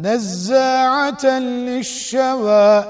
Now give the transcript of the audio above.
نزاعة للشوى.